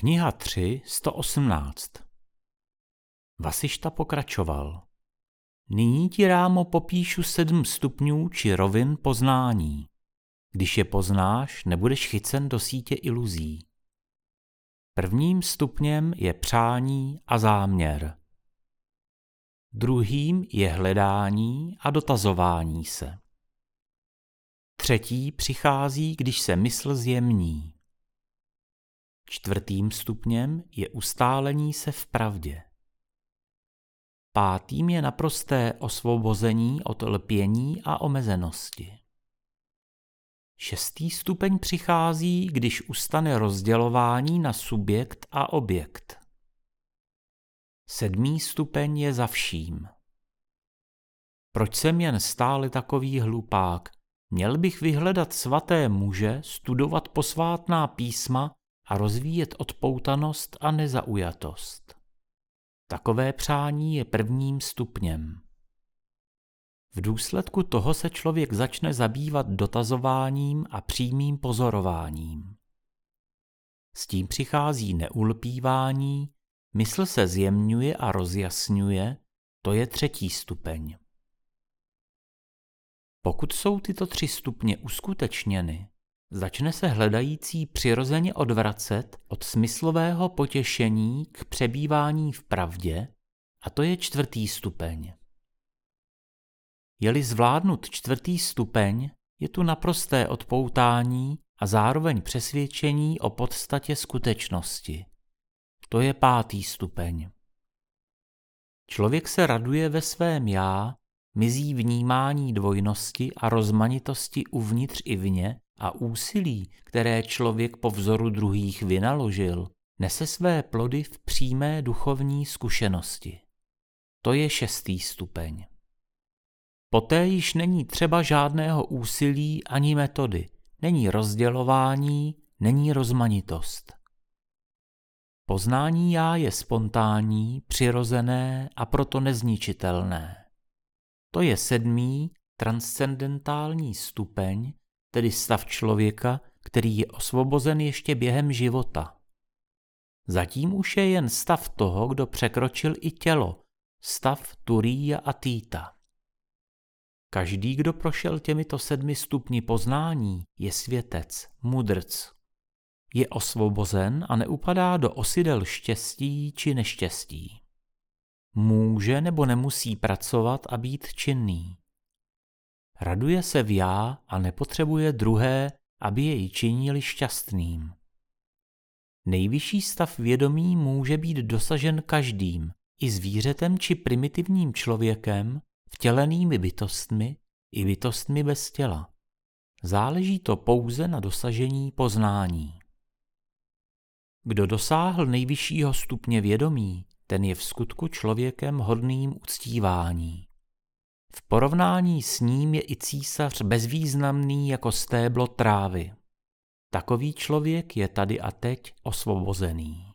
Kniha 3, 118 Vasišta pokračoval. Nyní ti rámo popíšu sedm stupňů či rovin poznání. Když je poznáš, nebudeš chycen do sítě iluzí. Prvním stupněm je přání a záměr. Druhým je hledání a dotazování se. Třetí přichází, když se mysl zjemní. Čtvrtým stupněm je ustálení se v pravdě. Pátým je naprosté osvobození od lpění a omezenosti. Šestý stupeň přichází, když ustane rozdělování na subjekt a objekt. Sedmý stupeň je za vším. Proč jsem jen stále takový hlupák? Měl bych vyhledat svaté muže, studovat posvátná písma a rozvíjet odpoutanost a nezaujatost. Takové přání je prvním stupněm. V důsledku toho se člověk začne zabývat dotazováním a přímým pozorováním. S tím přichází neulpívání, mysl se zjemňuje a rozjasňuje, to je třetí stupeň. Pokud jsou tyto tři stupně uskutečněny, začne se hledající přirozeně odvracet od smyslového potěšení k přebývání v pravdě, a to je čtvrtý stupeň. Je-li zvládnut čtvrtý stupeň, je tu naprosté odpoutání a zároveň přesvědčení o podstatě skutečnosti. To je pátý stupeň. Člověk se raduje ve svém já, mizí vnímání dvojnosti a rozmanitosti uvnitř i vně a úsilí, které člověk po vzoru druhých vynaložil, nese své plody v přímé duchovní zkušenosti. To je šestý stupeň. Poté již není třeba žádného úsilí ani metody, není rozdělování, není rozmanitost. Poznání já je spontánní, přirozené a proto nezničitelné. To je sedmý transcendentální stupeň, tedy stav člověka, který je osvobozen ještě během života. Zatím už je jen stav toho, kdo překročil i tělo, stav Turíja a Týta. Každý, kdo prošel těmito sedmi stupni poznání, je světec, mudrc. Je osvobozen a neupadá do osidel štěstí či neštěstí. Může nebo nemusí pracovat a být činný. Raduje se v já a nepotřebuje druhé, aby jej činili šťastným. Nejvyšší stav vědomí může být dosažen každým, i zvířetem či primitivním člověkem, vtělenými bytostmi i bytostmi bez těla. Záleží to pouze na dosažení poznání. Kdo dosáhl nejvyššího stupně vědomí, ten je v skutku člověkem hodným uctívání. V porovnání s ním je i císař bezvýznamný jako stéblo trávy. Takový člověk je tady a teď osvobozený.